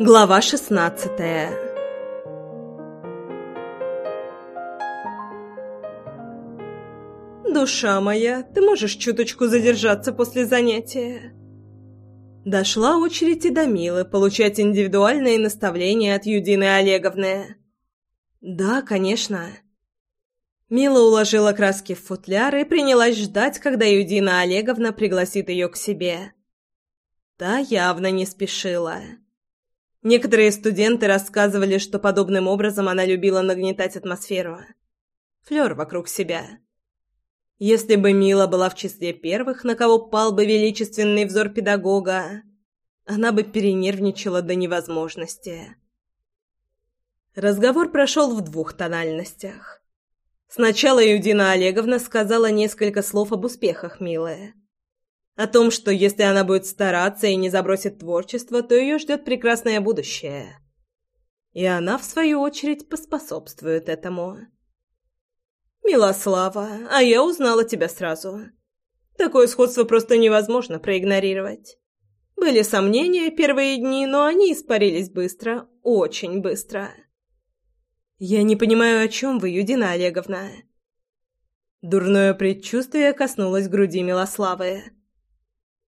Глава шестнадцатая «Душа моя, ты можешь чуточку задержаться после занятия?» Дошла очередь и до Милы получать индивидуальные наставления от Юдины Олеговны. «Да, конечно». Мила уложила краски в футляр и принялась ждать, когда Юдина Олеговна пригласит ее к себе. Та явно не спешила. Некоторые студенты рассказывали, что подобным образом она любила нагнетать атмосферу. Флёр вокруг себя. Если бы Мила была в числе первых, на кого пал бы величественный взор педагога, она бы перенервничала до невозможности. Разговор прошел в двух тональностях. Сначала Юдина Олеговна сказала несколько слов об успехах Милы. О том, что если она будет стараться и не забросит творчество, то ее ждет прекрасное будущее. И она, в свою очередь, поспособствует этому. «Милослава, а я узнала тебя сразу. Такое сходство просто невозможно проигнорировать. Были сомнения первые дни, но они испарились быстро, очень быстро». «Я не понимаю, о чем вы, Юдина Олеговна?» Дурное предчувствие коснулось груди Милославы.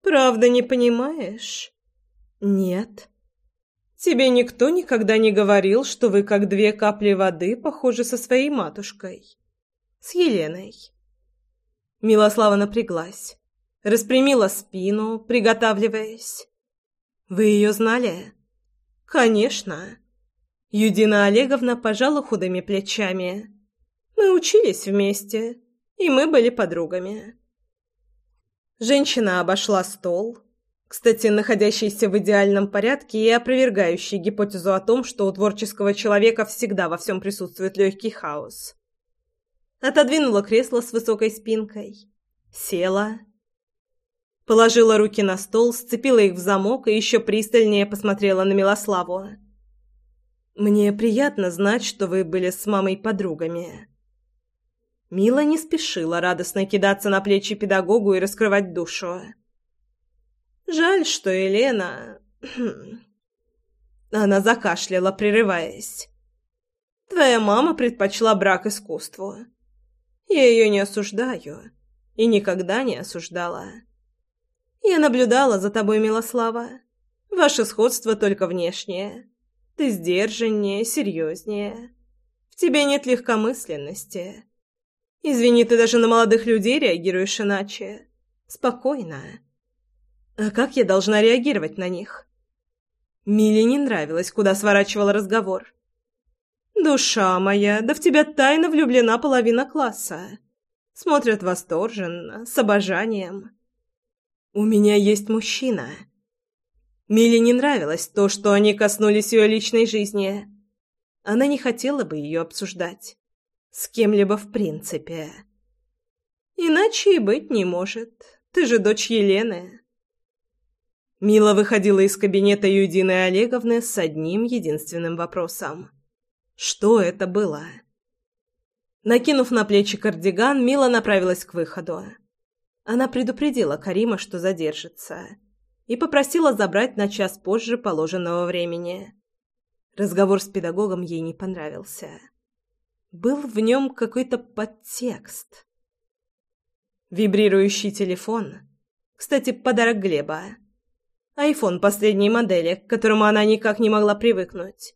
«Правда не понимаешь?» «Нет». «Тебе никто никогда не говорил, что вы, как две капли воды, похожи со своей матушкой?» «С Еленой». Милослава напряглась, распрямила спину, приготавливаясь. «Вы ее знали?» «Конечно». Юдина Олеговна пожала худыми плечами. «Мы учились вместе, и мы были подругами». Женщина обошла стол, кстати, находящийся в идеальном порядке и опровергающий гипотезу о том, что у творческого человека всегда во всем присутствует легкий хаос. Отодвинула кресло с высокой спинкой, села, положила руки на стол, сцепила их в замок и еще пристальнее посмотрела на Милославу. Мне приятно знать, что вы были с мамой подругами. Мила не спешила радостно кидаться на плечи педагогу и раскрывать душу. Жаль, что Елена... Она закашляла, прерываясь. Твоя мама предпочла брак искусству. Я ее не осуждаю и никогда не осуждала. Я наблюдала за тобой, Милослава. Ваше сходство только внешнее. Ты сдержаннее, серьезнее. В тебе нет легкомысленности. Извини, ты даже на молодых людей реагируешь иначе. Спокойно. А как я должна реагировать на них? Миле не нравилось, куда сворачивал разговор. «Душа моя, да в тебя тайно влюблена половина класса. Смотрят восторженно, с обожанием. У меня есть мужчина». Миле не нравилось то, что они коснулись ее личной жизни. Она не хотела бы ее обсуждать. С кем-либо в принципе. Иначе и быть не может. Ты же дочь Елены. Мила выходила из кабинета Юдины Олеговны с одним единственным вопросом. Что это было? Накинув на плечи кардиган, Мила направилась к выходу. Она предупредила Карима, что задержится и попросила забрать на час позже положенного времени. Разговор с педагогом ей не понравился. Был в нем какой-то подтекст. Вибрирующий телефон. Кстати, подарок Глеба. Айфон последней модели, к которому она никак не могла привыкнуть.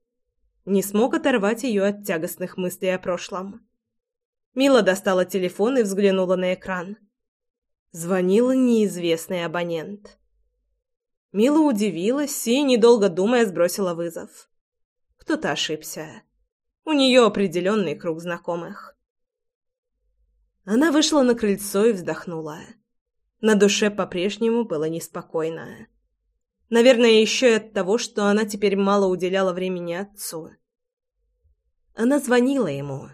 Не смог оторвать ее от тягостных мыслей о прошлом. Мила достала телефон и взглянула на экран. Звонил неизвестный абонент. Мила удивилась и, недолго думая, сбросила вызов. Кто-то ошибся. У нее определенный круг знакомых. Она вышла на крыльцо и вздохнула. На душе по-прежнему было неспокойно. Наверное, еще и от того, что она теперь мало уделяла времени отцу. Она звонила ему.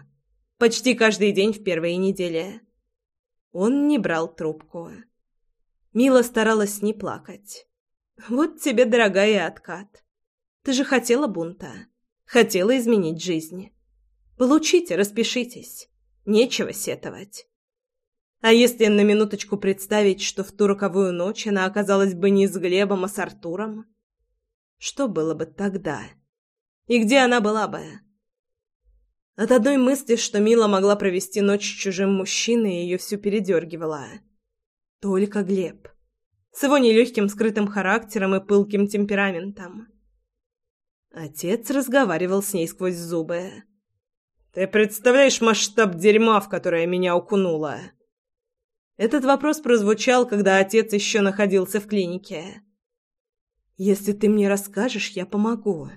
Почти каждый день в первые недели. Он не брал трубку. Мила старалась не плакать. Вот тебе, дорогая, откат. Ты же хотела бунта. Хотела изменить жизнь. Получите, распишитесь. Нечего сетовать. А если на минуточку представить, что в ту роковую ночь она оказалась бы не с Глебом, а с Артуром? Что было бы тогда? И где она была бы? От одной мысли, что Мила могла провести ночь с чужим мужчиной, ее всю передергивала. Только Глеб. С его нелегким скрытым характером и пылким темпераментом. Отец разговаривал с ней сквозь зубы. «Ты представляешь масштаб дерьма, в которое меня укунуло?» Этот вопрос прозвучал, когда отец еще находился в клинике. «Если ты мне расскажешь, я помогу».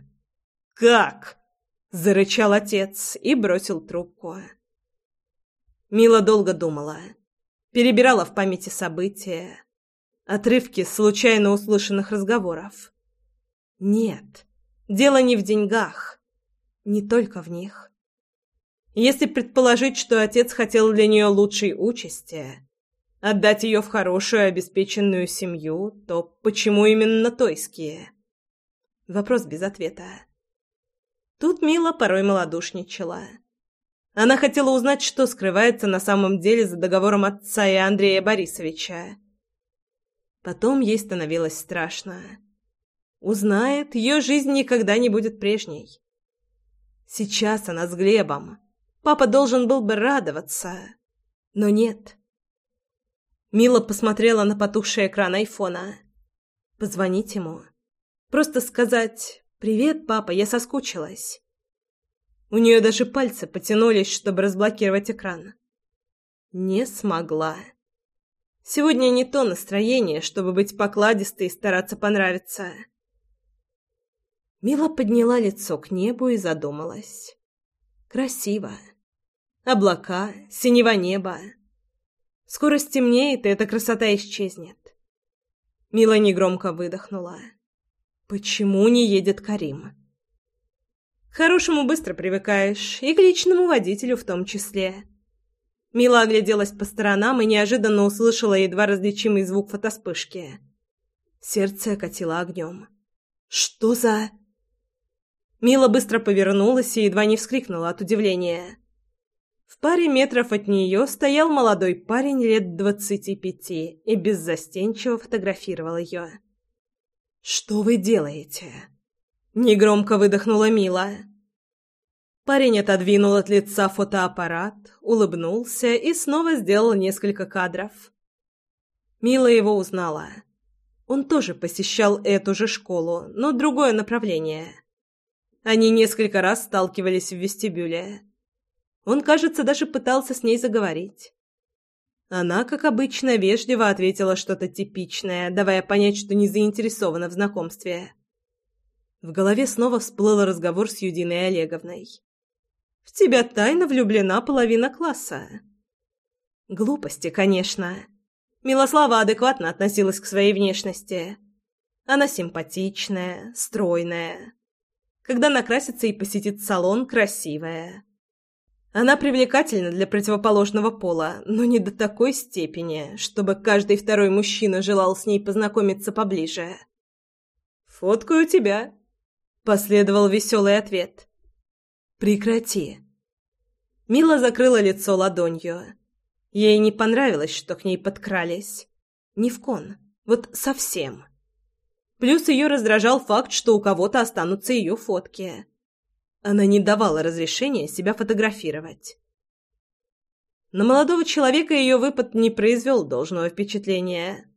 «Как?» – зарычал отец и бросил трубку. Мила долго думала, перебирала в памяти события, отрывки случайно услышанных разговоров. Нет, дело не в деньгах, не только в них. Если предположить, что отец хотел для нее лучшей участи, отдать ее в хорошую обеспеченную семью, то почему именно тойские? Вопрос без ответа. Тут Мила порой малодушничала. Она хотела узнать, что скрывается на самом деле за договором отца и Андрея Борисовича. Потом ей становилось страшно. Узнает, ее жизнь никогда не будет прежней. Сейчас она с Глебом. Папа должен был бы радоваться. Но нет. Мила посмотрела на потухший экран айфона. Позвонить ему. Просто сказать «Привет, папа, я соскучилась». У нее даже пальцы потянулись, чтобы разблокировать экран. Не смогла. Сегодня не то настроение, чтобы быть покладистой и стараться понравиться. Мила подняла лицо к небу и задумалась. Красиво. Облака, синего неба. Скоро стемнеет, и эта красота исчезнет. Мила негромко выдохнула. Почему не едет Карим? К хорошему быстро привыкаешь, и к личному водителю в том числе. Мила огляделась по сторонам и неожиданно услышала едва различимый звук фотоспышки. Сердце катило огнем. «Что за...» Мила быстро повернулась и едва не вскрикнула от удивления. В паре метров от нее стоял молодой парень лет двадцати пяти и беззастенчиво фотографировал ее. «Что вы делаете?» Негромко выдохнула Мила. Парень отодвинул от лица фотоаппарат, улыбнулся и снова сделал несколько кадров. Мила его узнала. Он тоже посещал эту же школу, но другое направление. Они несколько раз сталкивались в вестибюле. Он, кажется, даже пытался с ней заговорить. Она, как обычно, вежливо ответила что-то типичное, давая понять, что не заинтересована в знакомстве. В голове снова всплыл разговор с Юдиной Олеговной. «В тебя тайно влюблена половина класса». Глупости, конечно. Милослава адекватно относилась к своей внешности. Она симпатичная, стройная. Когда накрасится и посетит салон, красивая. Она привлекательна для противоположного пола, но не до такой степени, чтобы каждый второй мужчина желал с ней познакомиться поближе. «Фоткаю тебя», — последовал веселый ответ. «Прекрати». Мила закрыла лицо ладонью. Ей не понравилось, что к ней подкрались. Ни в кон. Вот совсем. Плюс ее раздражал факт, что у кого-то останутся ее фотки. Она не давала разрешения себя фотографировать. На молодого человека ее выпад не произвел должного впечатления.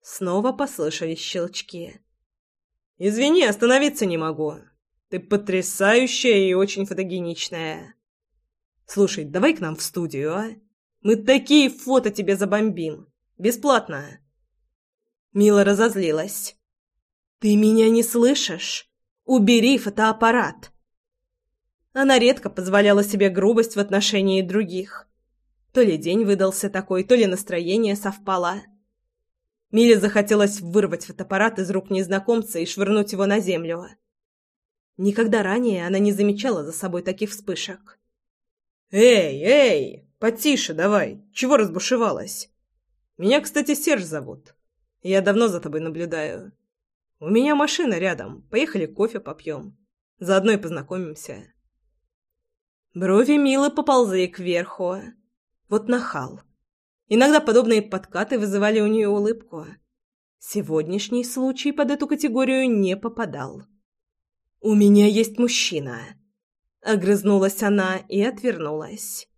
Снова послышались щелчки. «Извини, остановиться не могу. Ты потрясающая и очень фотогеничная. Слушай, давай к нам в студию, а? Мы такие фото тебе забомбим. Бесплатно». Мила разозлилась. «Ты меня не слышишь? Убери фотоаппарат!» Она редко позволяла себе грубость в отношении других. То ли день выдался такой, то ли настроение совпало. Миле захотелось вырвать фотоаппарат из рук незнакомца и швырнуть его на землю. Никогда ранее она не замечала за собой таких вспышек. «Эй, эй, потише давай, чего разбушевалась? Меня, кстати, Серж зовут. Я давно за тобой наблюдаю. У меня машина рядом, поехали кофе попьем. Заодно и познакомимся». Брови Милы поползли кверху. Вот нахал. Иногда подобные подкаты вызывали у нее улыбку. Сегодняшний случай под эту категорию не попадал. «У меня есть мужчина», — огрызнулась она и отвернулась.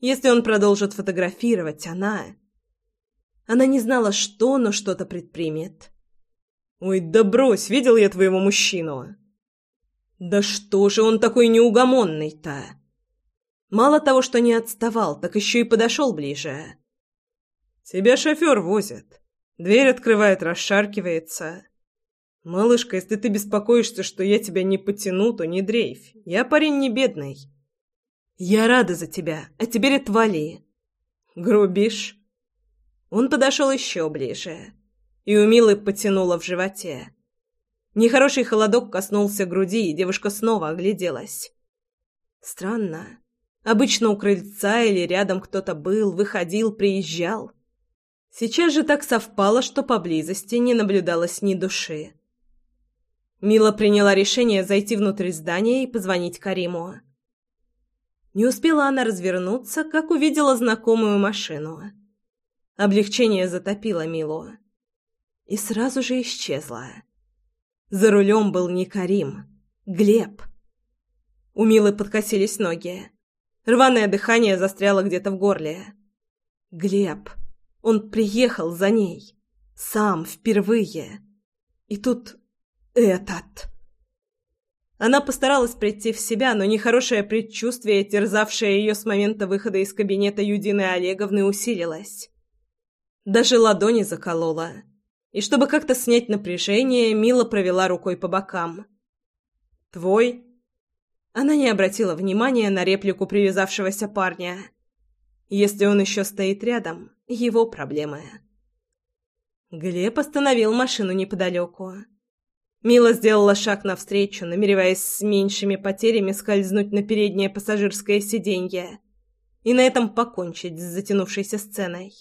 Если он продолжит фотографировать, она... Она не знала, что, но что-то предпримет. «Ой, да брось, видел я твоего мужчину!» «Да что же он такой неугомонный-то?» Мало того, что не отставал, так еще и подошел ближе. «Тебя шофер возит. Дверь открывает, расшаркивается. Малышка, если ты беспокоишься, что я тебя не потяну, то не дрейфь. Я парень не бедный. Я рада за тебя, а теперь отвали. Грубишь?» Он подошел еще ближе, и у Милы потянуло в животе. Нехороший холодок коснулся груди, и девушка снова огляделась. Странно. Обычно у крыльца или рядом кто-то был, выходил, приезжал. Сейчас же так совпало, что поблизости не наблюдалось ни души. Мила приняла решение зайти внутрь здания и позвонить Кариму. Не успела она развернуться, как увидела знакомую машину. Облегчение затопило Милу. И сразу же исчезло. За рулем был не Карим, Глеб. У Милы подкосились ноги. Рваное дыхание застряло где-то в горле. Глеб. Он приехал за ней. Сам, впервые. И тут этот... Она постаралась прийти в себя, но нехорошее предчувствие, терзавшее ее с момента выхода из кабинета Юдины Олеговны, усилилось. Даже ладони заколола и чтобы как-то снять напряжение, Мила провела рукой по бокам. «Твой?» Она не обратила внимания на реплику привязавшегося парня. Если он еще стоит рядом, его проблемы. Глеб остановил машину неподалеку. Мила сделала шаг навстречу, намереваясь с меньшими потерями скользнуть на переднее пассажирское сиденье и на этом покончить с затянувшейся сценой.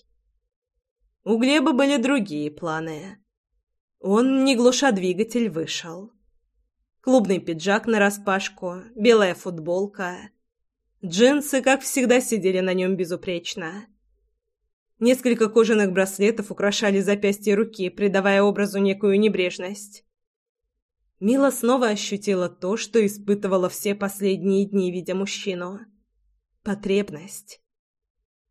У Глеба были другие планы. Он, не глуша двигатель, вышел. Клубный пиджак нараспашку, белая футболка. Джинсы, как всегда, сидели на нем безупречно. Несколько кожаных браслетов украшали запястья руки, придавая образу некую небрежность. Мила снова ощутила то, что испытывала все последние дни, видя мужчину. Потребность.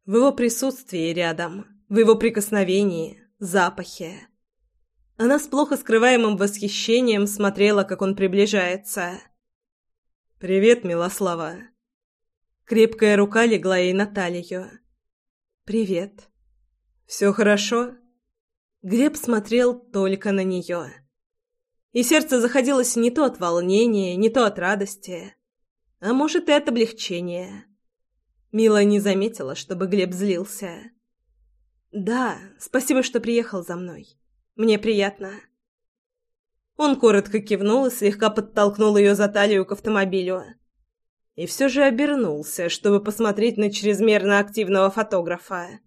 В его присутствии рядом, в его прикосновении, запахе. Она с плохо скрываемым восхищением смотрела, как он приближается. «Привет, Милослава». Крепкая рука легла ей на талию. «Привет». «Все хорошо?» Глеб смотрел только на нее. И сердце заходилось не то от волнения, не то от радости, а может и от облегчения. Мила не заметила, чтобы Глеб злился. «Да, спасибо, что приехал за мной. Мне приятно». Он коротко кивнул и слегка подтолкнул ее за талию к автомобилю. И все же обернулся, чтобы посмотреть на чрезмерно активного фотографа.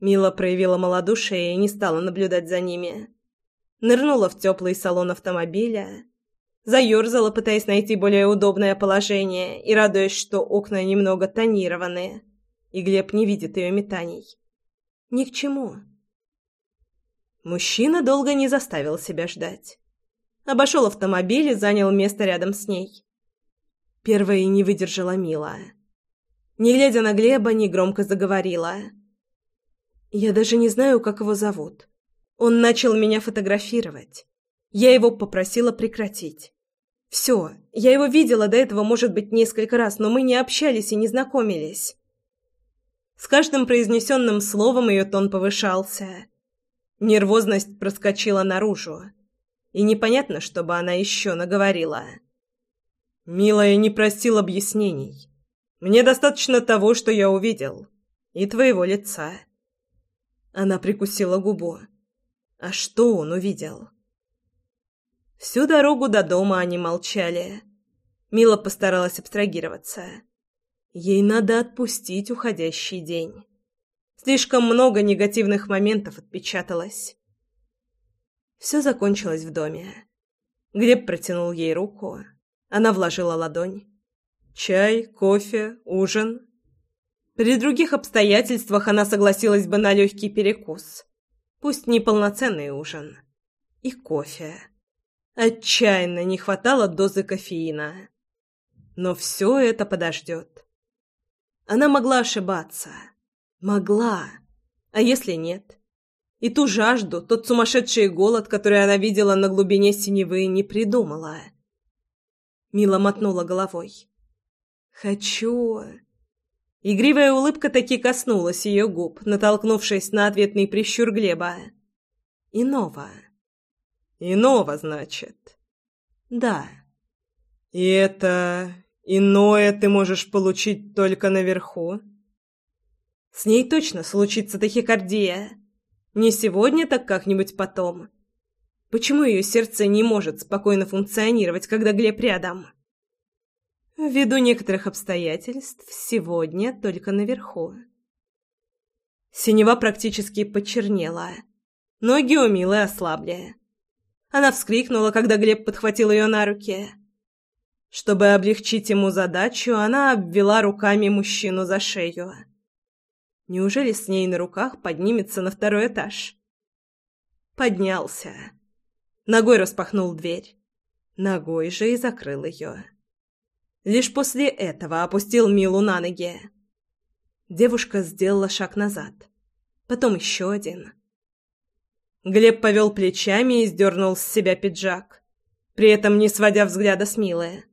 Мила проявила малодушие и не стала наблюдать за ними. Нырнула в теплый салон автомобиля, заерзала, пытаясь найти более удобное положение и радуясь, что окна немного тонированы, и Глеб не видит ее метаний. Ни к чему. Мужчина долго не заставил себя ждать. Обошел автомобиль и занял место рядом с ней. Первая не выдержала Мила. Не глядя на Глеба, негромко заговорила. «Я даже не знаю, как его зовут. Он начал меня фотографировать. Я его попросила прекратить. Все, я его видела до этого, может быть, несколько раз, но мы не общались и не знакомились. С каждым произнесенным словом ее тон повышался. Нервозность проскочила наружу. И непонятно, что бы она еще наговорила. «Милая не просил объяснений. Мне достаточно того, что я увидел. И твоего лица». Она прикусила губу. А что он увидел? Всю дорогу до дома они молчали. Мила постаралась абстрагироваться. Ей надо отпустить уходящий день. Слишком много негативных моментов отпечаталось. Все закончилось в доме. Глеб протянул ей руку. Она вложила ладонь. Чай, кофе, ужин. При других обстоятельствах она согласилась бы на легкий перекус. Пусть не полноценный ужин. И кофе. Отчаянно не хватало дозы кофеина. Но все это подождет. Она могла ошибаться. Могла. А если нет? И ту жажду, тот сумасшедший голод, который она видела на глубине синевы, не придумала. Мила мотнула головой. «Хочу...» Игривая улыбка таки коснулась ее губ, натолкнувшись на ответный прищур Глеба. «Иного». «Иного, значит?» «Да». «И это... иное ты можешь получить только наверху?» «С ней точно случится тахикардия. Не сегодня, так как-нибудь потом. Почему ее сердце не может спокойно функционировать, когда Глеб рядом?» Ввиду некоторых обстоятельств, сегодня только наверху. Синева практически почернела. Ноги у Милы ослабли. Она вскрикнула, когда Глеб подхватил ее на руки. Чтобы облегчить ему задачу, она обвела руками мужчину за шею. Неужели с ней на руках поднимется на второй этаж? Поднялся. Ногой распахнул дверь. Ногой же и закрыл ее. Лишь после этого опустил Милу на ноги. Девушка сделала шаг назад. Потом еще один. Глеб повел плечами и сдернул с себя пиджак, при этом не сводя взгляда с Милы.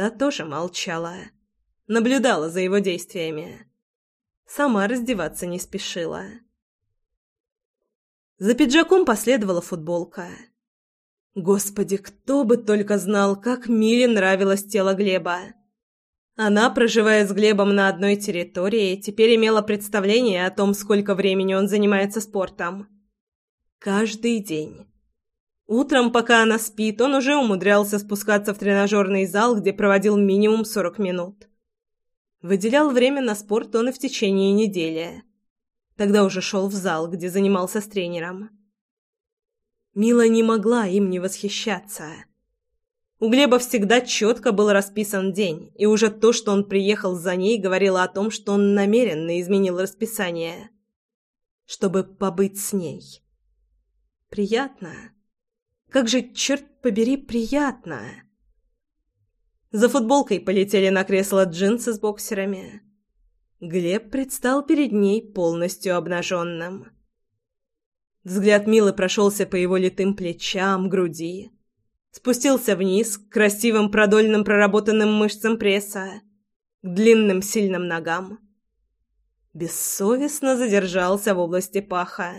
Та тоже молчала, наблюдала за его действиями. Сама раздеваться не спешила. За пиджаком последовала футболка — Господи, кто бы только знал, как Миле нравилось тело Глеба. Она, проживая с Глебом на одной территории, теперь имела представление о том, сколько времени он занимается спортом. Каждый день. Утром, пока она спит, он уже умудрялся спускаться в тренажерный зал, где проводил минимум 40 минут. Выделял время на спорт он и в течение недели. Тогда уже шел в зал, где занимался с тренером. Мила не могла им не восхищаться. У Глеба всегда четко был расписан день, и уже то, что он приехал за ней, говорило о том, что он намеренно изменил расписание, чтобы побыть с ней. Приятно. Как же, черт побери, приятно. За футболкой полетели на кресло джинсы с боксерами. Глеб предстал перед ней полностью обнаженным. Взгляд Милы прошелся по его литым плечам, груди. Спустился вниз, к красивым продольным проработанным мышцам пресса, к длинным сильным ногам. Бессовестно задержался в области паха.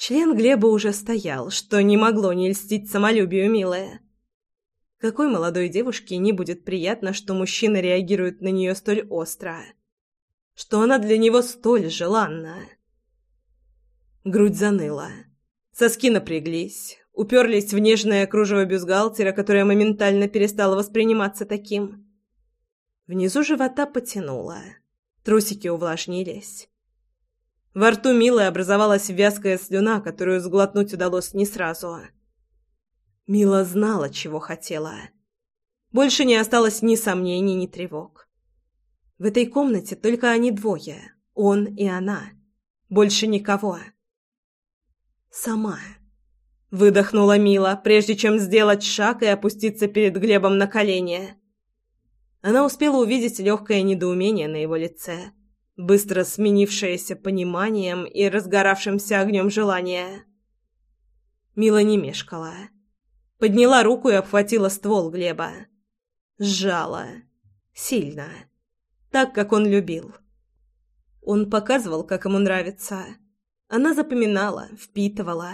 Член Глеба уже стоял, что не могло не льстить самолюбию Милы. Какой молодой девушке не будет приятно, что мужчина реагирует на нее столь остро, что она для него столь желанна. Грудь заныла. Соски напряглись, уперлись в нежное кружево бюстгальтера, которое моментально перестало восприниматься таким. Внизу живота потянуло. Трусики увлажнились. Во рту Милы образовалась вязкая слюна, которую сглотнуть удалось не сразу. Мила знала, чего хотела. Больше не осталось ни сомнений, ни тревог. В этой комнате только они двое, он и она. Больше никого. Сама. Выдохнула Мила, прежде чем сделать шаг и опуститься перед Глебом на колени. Она успела увидеть легкое недоумение на его лице, быстро сменившееся пониманием и разгоравшимся огнем желания. Мила не мешкала. Подняла руку и обхватила ствол Глеба. Сжала. Сильно. Так, как он любил. Он показывал, как ему нравится. Она запоминала, впитывала.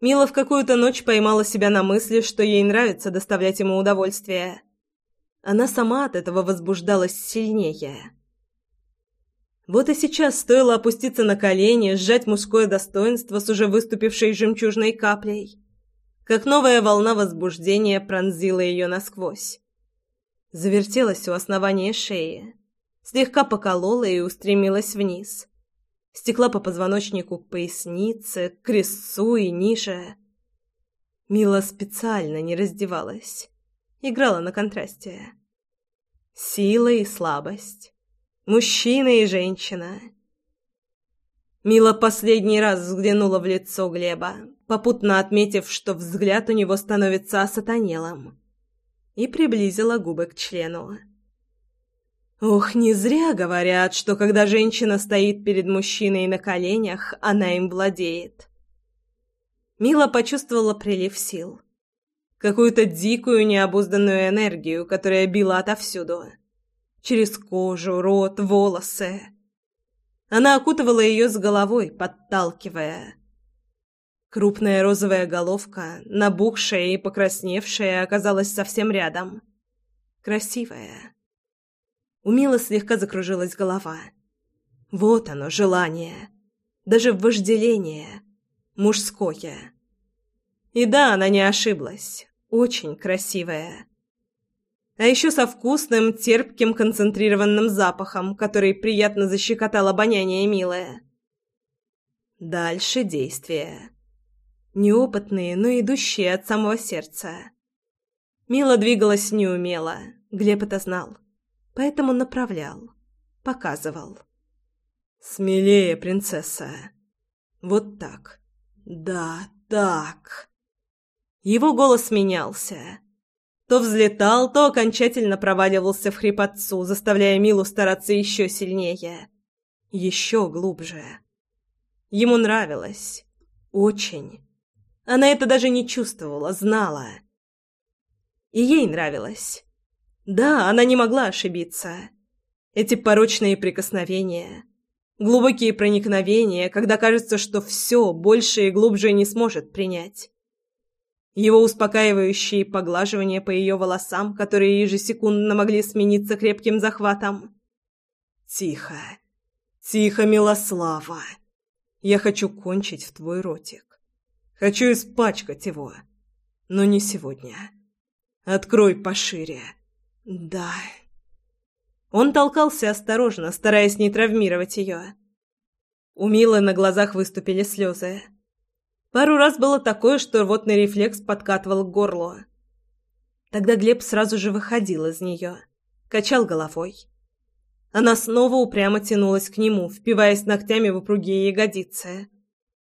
Мила в какую-то ночь поймала себя на мысли, что ей нравится доставлять ему удовольствие. Она сама от этого возбуждалась сильнее. Вот и сейчас стоило опуститься на колени, сжать мужское достоинство с уже выступившей жемчужной каплей, как новая волна возбуждения пронзила ее насквозь. Завертелась у основания шеи, слегка поколола и устремилась вниз стекла по позвоночнику к пояснице, к крестцу и ниже. Мила специально не раздевалась. Играла на контрасте. Сила и слабость. Мужчина и женщина. Мила последний раз взглянула в лицо Глеба, попутно отметив, что взгляд у него становится осатанелым, и приблизила губы к члену. Ох, не зря говорят, что когда женщина стоит перед мужчиной на коленях, она им владеет. Мила почувствовала прилив сил. Какую-то дикую необузданную энергию, которая била отовсюду. Через кожу, рот, волосы. Она окутывала ее с головой, подталкивая. Крупная розовая головка, набухшая и покрасневшая, оказалась совсем рядом. Красивая. У Милы слегка закружилась голова. Вот оно, желание. Даже вожделение. Мужское. И да, она не ошиблась. Очень красивая. А еще со вкусным, терпким, концентрированным запахом, который приятно защекотал обоняние милое. Дальше действия. Неопытные, но идущие от самого сердца. Мила двигалась неумело, Глеб это знал поэтому направлял, показывал. «Смелее, принцесса. Вот так. Да, так». Его голос менялся. То взлетал, то окончательно проваливался в хрипотцу, заставляя Милу стараться еще сильнее. Еще глубже. Ему нравилось. Очень. Она это даже не чувствовала, знала. И ей нравилось. Да, она не могла ошибиться. Эти порочные прикосновения, глубокие проникновения, когда кажется, что все больше и глубже не сможет принять. Его успокаивающие поглаживания по ее волосам, которые ежесекундно могли смениться крепким захватом. «Тихо, тихо, Милослава. Я хочу кончить в твой ротик. Хочу испачкать его, но не сегодня. Открой пошире». «Да». Он толкался осторожно, стараясь не травмировать ее. У Милы на глазах выступили слезы. Пару раз было такое, что рвотный рефлекс подкатывал к горлу. Тогда Глеб сразу же выходил из нее, качал головой. Она снова упрямо тянулась к нему, впиваясь ногтями в упругие ягодицы,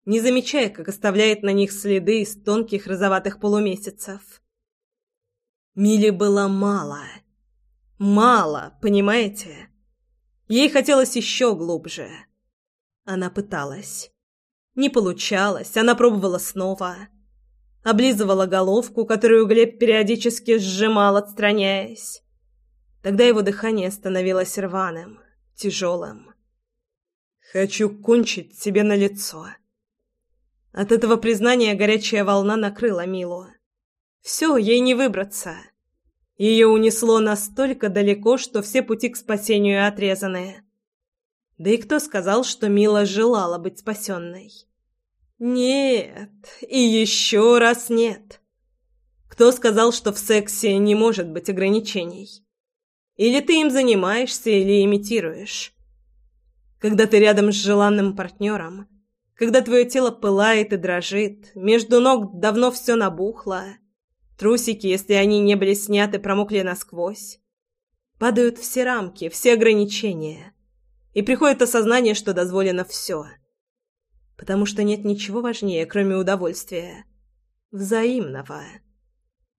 не замечая, как оставляет на них следы из тонких розоватых полумесяцев. Миле было мало. Мало, понимаете? Ей хотелось еще глубже. Она пыталась. Не получалось, она пробовала снова. Облизывала головку, которую Глеб периодически сжимал, отстраняясь. Тогда его дыхание становилось рваным, тяжелым. «Хочу кончить тебе на лицо». От этого признания горячая волна накрыла Милу. Все, ей не выбраться. Ее унесло настолько далеко, что все пути к спасению отрезаны. Да и кто сказал, что Мила желала быть спасенной? Нет, и еще раз нет. Кто сказал, что в сексе не может быть ограничений? Или ты им занимаешься, или имитируешь? Когда ты рядом с желанным партнером, когда твое тело пылает и дрожит, между ног давно все набухло, Трусики, если они не были сняты, промокли насквозь. Падают все рамки, все ограничения. И приходит осознание, что дозволено все. Потому что нет ничего важнее, кроме удовольствия. Взаимного.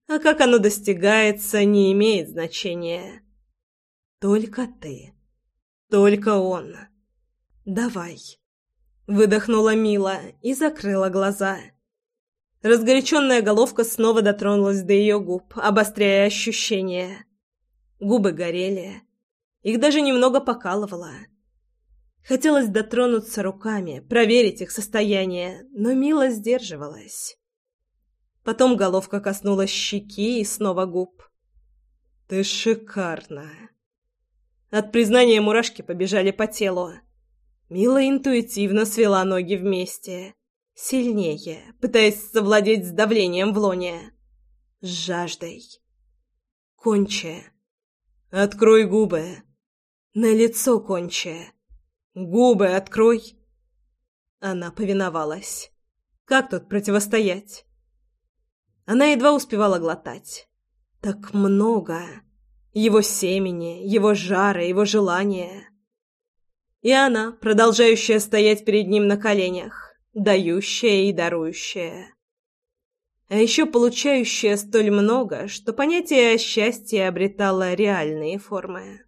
А как оно достигается, не имеет значения. Только ты. Только он. Давай. Выдохнула Мила и закрыла глаза. Разгоряченная головка снова дотронулась до ее губ, обостряя ощущения. Губы горели. Их даже немного покалывало. Хотелось дотронуться руками, проверить их состояние, но Мила сдерживалась. Потом головка коснулась щеки и снова губ. «Ты шикарна!» От признания мурашки побежали по телу. Мила интуитивно свела ноги вместе Сильнее, пытаясь совладеть с давлением в лоне. С жаждой. Конче. Открой губы. На лицо конче. Губы открой. Она повиновалась. Как тут противостоять? Она едва успевала глотать. Так много. Его семени, его жара, его желания. И она, продолжающая стоять перед ним на коленях, дающая и дарующая. А еще получающая столь много, что понятие о счастье обретало реальные формы.